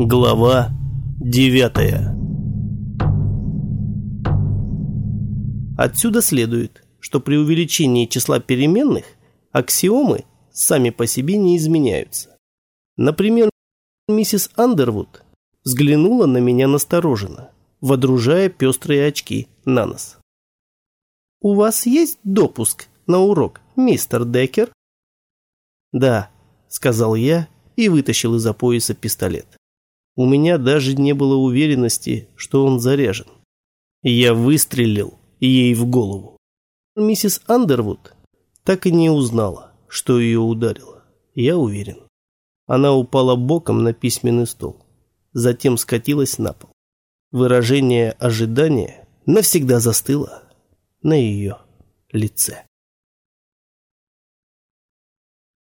Глава девятая Отсюда следует, что при увеличении числа переменных аксиомы сами по себе не изменяются. Например, миссис Андервуд взглянула на меня настороженно, водружая пестрые очки на нос. «У вас есть допуск на урок, мистер Деккер?» «Да», — сказал я и вытащил из-за пояса пистолет. У меня даже не было уверенности, что он заряжен. Я выстрелил ей в голову. Миссис Андервуд так и не узнала, что ее ударило. Я уверен. Она упала боком на письменный стол. Затем скатилась на пол. Выражение ожидания навсегда застыло на ее лице.